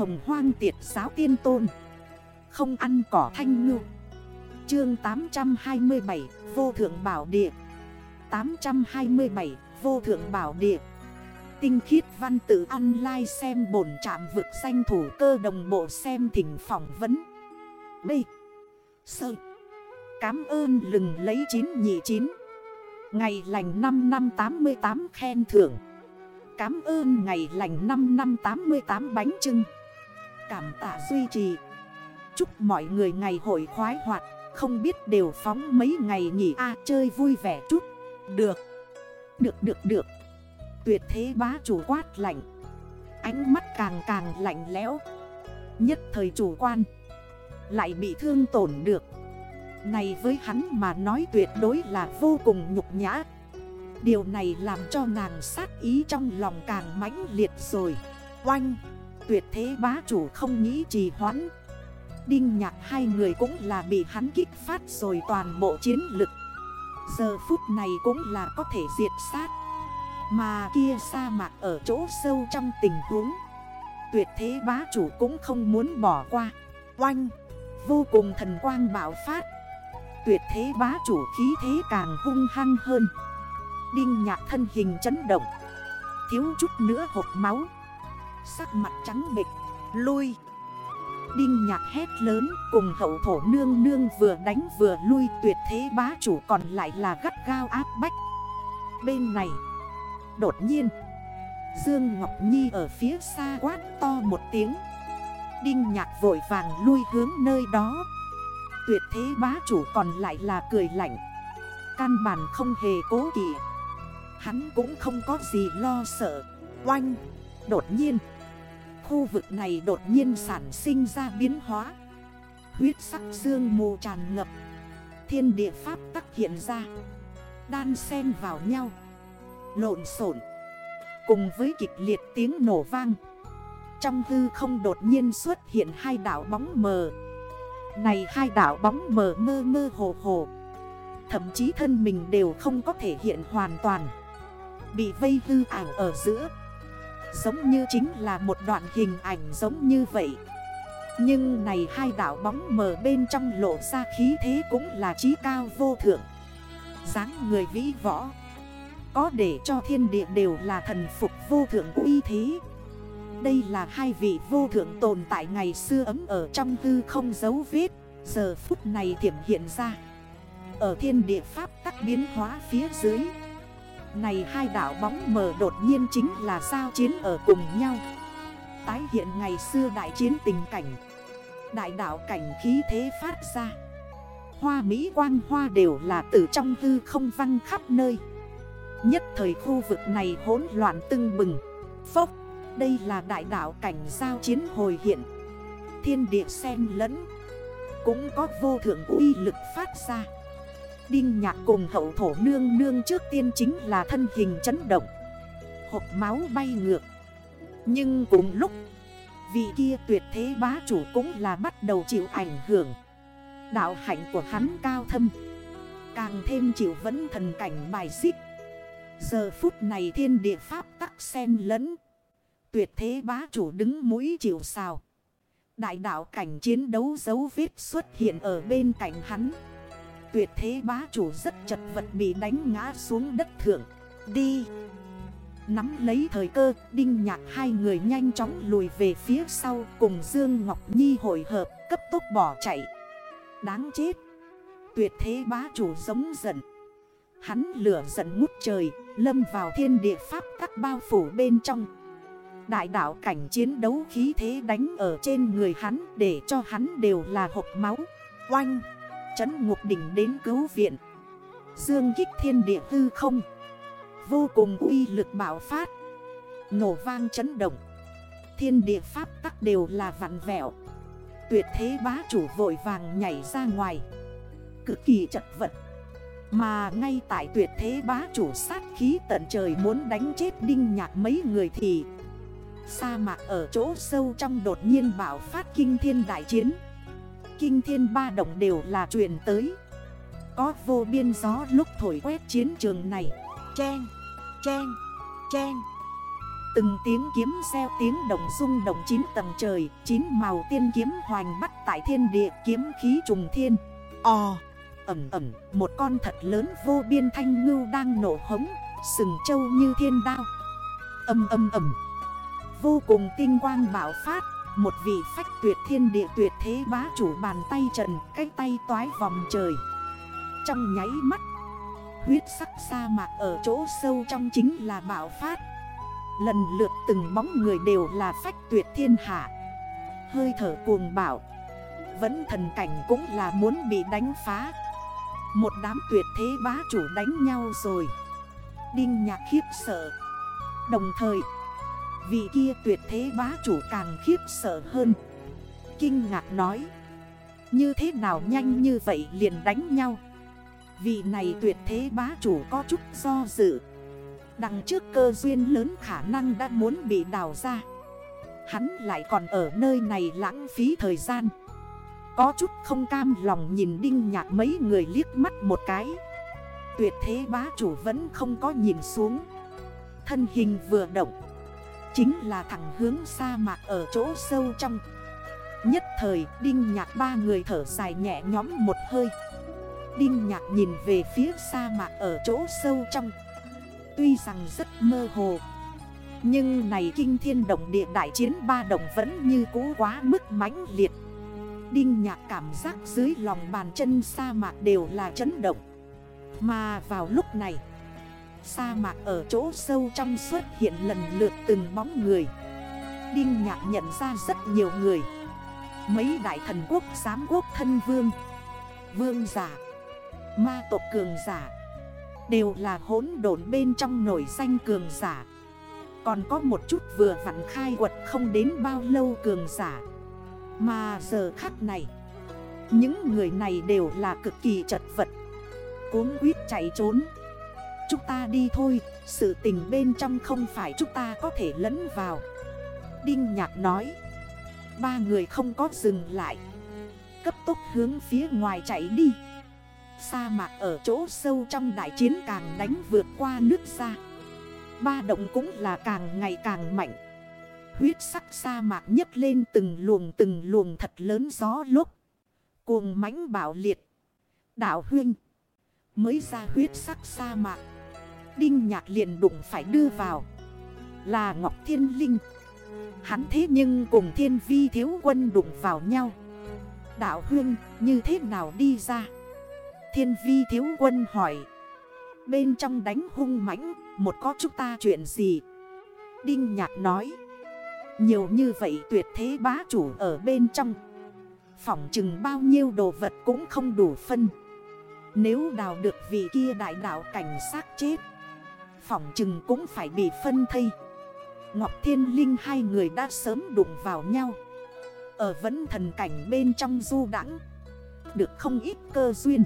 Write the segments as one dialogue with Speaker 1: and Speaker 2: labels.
Speaker 1: hồng hoang tiệt giáo tiên tôn. Không ăn cỏ thanh ngư. Chương 827 Vô thượng bảo địa. 827 Vô thượng bảo địa. Tinh khiết văn tự online xem bổn trạm vực danh thủ cơ đồng bộ xem thỉnh phỏng vấn. B. Sơ. Cám ơn lừng lấy 9 nhị 9 Ngày lành 5 năm 88 khen thưởng. Cám ơn ngày lành 5 năm 88 bánh trưng. Cảm tạ duy trì. Chúc mọi người ngày hội khoái hoạt, Không biết đều phóng mấy ngày nghỉ a, chơi vui vẻ chút. Được Được được được. Tuyệt thế bá chủ quát lạnh. Ánh mắt càng càng lạnh lẽo. Nhất thời chủ quan, Lại bị thương tổn được. Này với hắn mà nói tuyệt đối là vô cùng nhục nhã. Điều này làm cho nàng sát ý trong lòng càng mãnh liệt rồi. Oanh! Tuyệt thế bá chủ không nghĩ trì hoãn. Đinh nhạc hai người cũng là bị hắn kích phát rồi toàn bộ chiến lực. Giờ phút này cũng là có thể diệt sát. Mà kia sa mạc ở chỗ sâu trong tình huống. Tuyệt thế bá chủ cũng không muốn bỏ qua. Oanh! Vô cùng thần quang bạo phát. Tuyệt thế bá chủ khí thế càng hung hăng hơn. Đinh nhạc thân hình chấn động. Thiếu chút nữa hộp máu. Sắc mặt trắng bịch Lui Đinh nhạc hét lớn cùng hậu thổ nương nương vừa đánh vừa lui, tuyệt thế bá chủ còn lại là gắt gao áp bách. Bên này, Đột nhiên, Dương Ngọc Nhi ở phía xa quát to một tiếng. Đinh nhạc vội vàng lui hướng nơi đó. Tuyệt thế bá chủ còn lại là cười lạnh. Căn bản không hề cố kỵ. Hắn cũng không có gì lo sợ. Oanh! Đột nhiên, Khu vực này đột nhiên sản sinh ra biến hóa. Huyết sắc xương mù tràn ngập. Thiên địa pháp tắc hiện ra. Đan xen vào nhau. Lộn xộn. Cùng với kịch liệt tiếng nổ vang. Trong hư không đột nhiên xuất hiện hai đảo bóng mờ. Này hai đảo bóng mờ mơ mơ hồ hồ. Thậm chí thân mình đều không có thể hiện hoàn toàn. Bị vây hư ảo ở giữa. Giống như chính là một đoạn hình ảnh giống như vậy. Nhưng này hai đảo bóng mờ bên trong lộ ra khí thế cũng là trí cao vô thượng. Dáng người vĩ võ. Có để cho thiên địa đều là thần phục vô thượng uy thế. Đây là hai vị vô thượng tồn tại ngày xưa ấm ở trong tư không dấu vết. Giờ phút này thiểm hiện ra. Ở thiên địa pháp tắc biến hóa phía dưới này hai đảo bóng mờ đột nhiên chính là giao chiến ở cùng nhau. Tái hiện ngày xưa đại chiến tình cảnh. Đại đảo cảnh khí thế phát ra. Hoa Mỹ quang hoa đều là từ trong hư không văng khắp nơi. Nhất thời khu vực này hỗn loạn tưng bừng. Phốc, Đây là đại đảo cảnh giao chiến hồi hiện. Thiên địa sen lẫn. Cũng có vô thượng uy lực phát ra. Đinh nhạc cùng hậu thổ nương nương trước tiên chính là thân hình chấn động. Hộp máu bay ngược. Nhưng cùng lúc, Vị kia tuyệt thế bá chủ cũng là bắt đầu chịu ảnh hưởng. Đạo hạnh của hắn cao thâm. Càng thêm chịu vẫn thần cảnh bài xích. Giờ phút này thiên địa pháp tắc sen lẫn. Tuyệt thế bá chủ đứng mũi chịu sào. Đại đạo cảnh chiến đấu dấu vết xuất hiện ở bên cạnh hắn. Tuyệt thế bá chủ rất chật vật bị đánh ngã xuống đất thượng. Đi. Nắm lấy thời cơ, Đinh nhạc hai người nhanh chóng lùi về phía sau Cùng Dương Ngọc Nhi hội hợp, cấp tốc bỏ chạy. Đáng chết. Tuyệt thế bá chủ giống giận. Hắn lửa giận ngút trời, Lâm vào thiên địa pháp các bao phủ bên trong. Đại đạo cảnh chiến đấu khí thế đánh ở trên người hắn Để cho hắn đều là hộp máu. Oanh. Chấn ngục đỉnh đến cứu viện. Dương kích thiên địa hư không. Vô cùng uy lực bảo phát. Nổ vang chấn động. Thiên địa pháp tắc đều là vặn vẹo. Tuyệt thế bá chủ vội vàng nhảy ra ngoài. Cực kỳ chật vật. Mà ngay tại tuyệt thế bá chủ sát khí tận trời muốn đánh chết đinh nhạc mấy người thì, Sa mạc ở chỗ sâu trong đột nhiên bảo phát kinh thiên đại chiến kinh thiên ba động đều là truyền tới. Có vô biên gió lúc thổi quét chiến trường này. Chen, chen, chen. Từng tiếng kiếm xeo tiếng đồng rung động chín tầng trời Chín màu tiên kiếm hoành bắt tại thiên địa kiếm khí trùng thiên. Ồ, ẩm ẩm Một con thật lớn vô biên thanh ngưu đang nổ hống Sừng trâu như thiên đao. Âm âm ẩm. Vô cùng tinh quang bảo phát một vị phách tuyệt thiên địa tuyệt thế bá chủ bàn tay trần, Cái tay toái vòng trời. Trong nháy mắt, Huyết sắc sa mạc ở chỗ sâu trong chính là bạo phát. Lần lượt từng bóng người đều là phách tuyệt thiên hạ. Hơi thở cuồng bảo Vẫn thần cảnh cũng là muốn bị đánh phá. Một đám tuyệt thế bá chủ đánh nhau rồi. Đinh nhạc khiếp sợ. Đồng thời Vị kia tuyệt thế bá chủ càng khiếp sợ hơn. Kinh ngạc nói, Như thế nào nhanh như vậy liền đánh nhau? Vị này tuyệt thế bá chủ có chút do dự. Đằng trước cơ duyên lớn khả năng đã muốn bị đào ra. Hắn lại còn ở nơi này lãng phí thời gian. Có chút không cam lòng nhìn đinh nhạc mấy người liếc mắt một cái. Tuyệt thế bá chủ vẫn không có nhìn xuống. Thân hình vừa động Chính là thẳng hướng sa mạc ở chỗ sâu trong. Nhất thời, đinh nhạc ba người thở dài nhẹ nhóm một hơi. Đinh nhạc nhìn về phía sa mạc ở chỗ sâu trong. Tuy rằng rất mơ hồ, Nhưng này kinh thiên động địa đại chiến ba đồng vẫn như cũ quá mức mãnh liệt. Đinh nhạc cảm giác dưới lòng bàn chân sa mạc đều là chấn động. Mà vào lúc này Sa mạc ở chỗ sâu trong xuất hiện lần lượt từng bóng người. Đinh nhạc nhận ra rất nhiều người. Mấy đại thần quốc, giám quốc, thân vương Vương giả, Ma tộc cường giả Đều là hỗn độn bên trong nổi danh cường giả. Còn có một chút vừa vặn khai quật không đến bao lâu cường giả. Mà giờ khắc này, Những người này đều là cực kỳ chật vật. Cuốn quyết chạy trốn. Chúng ta đi thôi, Sự tình bên trong không phải chúng ta có thể lẫn vào. Đinh Nhạc nói. Ba người không có dừng lại. Cấp tốc hướng phía ngoài chạy đi. Sa mạc ở chỗ sâu trong đại chiến càng đánh vượt qua nước ra Ba động cũng là càng ngày càng mạnh. Huyết sắc sa mạc nhấc lên từng luồng từng luồng thật lớn gió lúc Cuồng mãnh bảo liệt. Đảo huyên. Mới ra huyết sắc sa mạc. Đinh nhạc liền đụng phải đưa vào. Là Ngọc Thiên Linh. Hắn thế nhưng cùng thiên vi thiếu quân đụng vào nhau. Đạo huyên như thế nào đi ra? Thiên vi thiếu quân hỏi. Bên trong đánh hung mãnh, Một có chúng ta chuyện gì? Đinh nhạc nói. Nhiều như vậy tuyệt thế bá chủ ở bên trong. Phỏng chừng bao nhiêu đồ vật cũng không đủ phân. Nếu đào được vị kia đại đạo cảnh sát chết Phỏng chừng cũng phải bị phân thây. Ngọc Thiên Linh hai người đã sớm đụng vào nhau. Ở vẫn thần cảnh bên trong du đẳng Được không ít cơ duyên.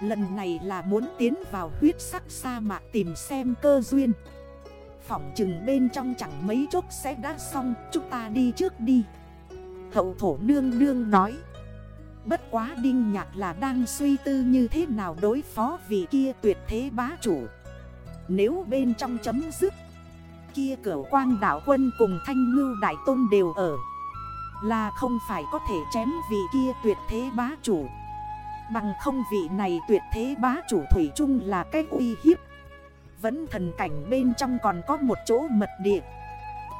Speaker 1: Lần này là muốn tiến vào huyết sắc sa mạc tìm xem cơ duyên. Phỏng chừng bên trong chẳng mấy chốc sẽ đã xong, Chúng ta đi trước đi. Hậu thổ nương nương nói, Bất quá đinh nhạc là đang suy tư như thế nào đối phó vì kia tuyệt thế bá chủ. Nếu bên trong chấm dứt, Kia cửa quang đảo quân cùng thanh ngưu đại tôn đều ở, Là không phải có thể chém vì kia tuyệt thế bá chủ. Bằng không vị này tuyệt thế bá chủ thủy chung là cái uy hiếp. Vẫn thần cảnh bên trong còn có một chỗ mật địa.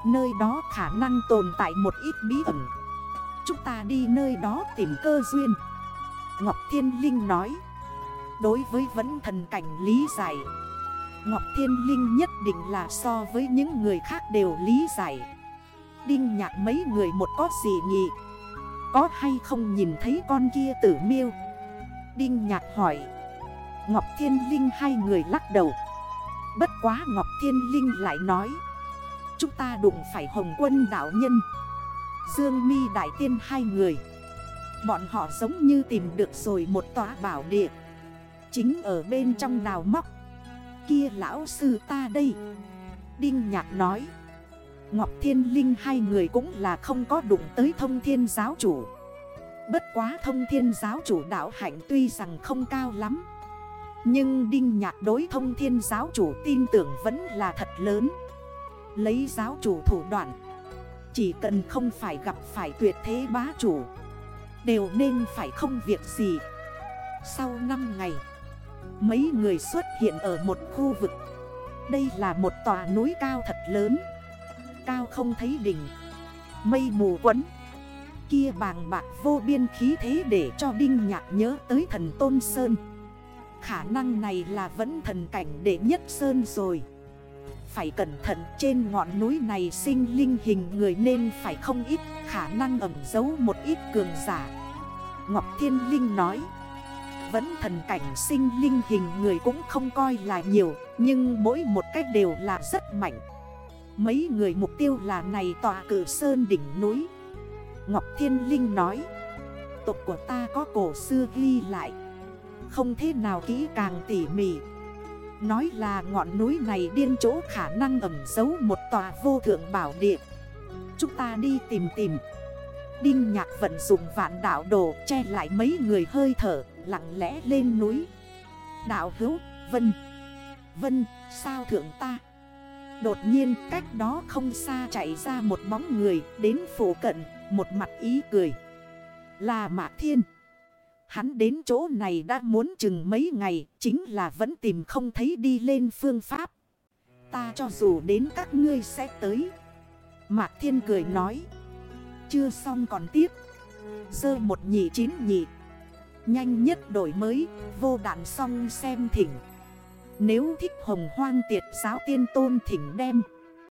Speaker 1: Nơi đó khả năng tồn tại một ít bí ẩn. Chúng ta đi nơi đó tìm cơ duyên. Ngọc Thiên Linh nói, Đối với vẫn thần cảnh lý giải Ngọc Thiên Linh nhất định là so với những người khác đều lý giải. Đinh nhạc mấy người một có gì nhỉ? Có hay không nhìn thấy con kia tử miêu? Đinh nhạc hỏi. Ngọc Thiên Linh hai người lắc đầu. Bất quá Ngọc Thiên Linh lại nói. Chúng ta đụng phải Hồng Quân Đạo Nhân. Dương mi Đại Tiên hai người. Bọn họ giống như tìm được rồi một tòa bảo địa. Chính ở bên trong đào móc. Kia lão sư ta đây. Đinh Nhạc nói, Ngọc Thiên Linh hai người cũng là không có đụng tới thông thiên giáo chủ. Bất quá thông thiên giáo chủ đạo hạnh tuy rằng không cao lắm, Nhưng Đinh Nhạc đối thông thiên giáo chủ tin tưởng vẫn là thật lớn. Lấy giáo chủ thủ đoạn, Chỉ cần không phải gặp phải tuyệt thế bá chủ, Đều nên phải không việc gì. Sau 5 ngày Mấy người xuất hiện ở một khu vực. Đây là một tòa núi cao thật lớn. Cao không thấy đỉnh. Mây mù quấn. Kia bàng bạc vô biên khí thế để cho Đinh Nhạc nhớ tới thần Tôn Sơn. Khả năng này là vẫn thần cảnh đệ nhất Sơn rồi. Phải cẩn thận trên ngọn núi này sinh linh hình người nên phải không ít, Khả năng ẩm giấu một ít cường giả. Ngọc Thiên Linh nói. Vẫn thần cảnh sinh linh hình người cũng không coi là nhiều, Nhưng mỗi một cách đều là rất mạnh. Mấy người mục tiêu là này tòa cử sơn đỉnh núi. Ngọc Thiên Linh nói Tộc của ta có cổ xưa ghi lại, Không thế nào kỹ càng tỉ mỉ. Nói là ngọn núi này điên chỗ khả năng ẩm giấu một tòa vô thượng bảo địa. Chúng ta đi tìm tìm. Đinh nhạc vận dụng vạn đảo đồ che lại mấy người hơi thở. Lặng lẽ lên núi. Đạo hữu, Vân. Vân, sao thượng ta? Đột nhiên, cách đó không xa chạy ra một bóng người đến phủ cận, một mặt ý cười. Là Mạc Thiên. Hắn đến chỗ này đã muốn chừng mấy ngày, Chính là vẫn tìm không thấy đi lên phương pháp. Ta cho dù đến các ngươi sẽ tới. Mạc Thiên cười nói. Chưa xong còn tiếp. Sơ một nhị chín nhị. Nhanh nhất đổi mới, Vô đạn xong xem thỉnh. Nếu thích hồng hoang tiệt giáo tiên tôn thỉnh đem.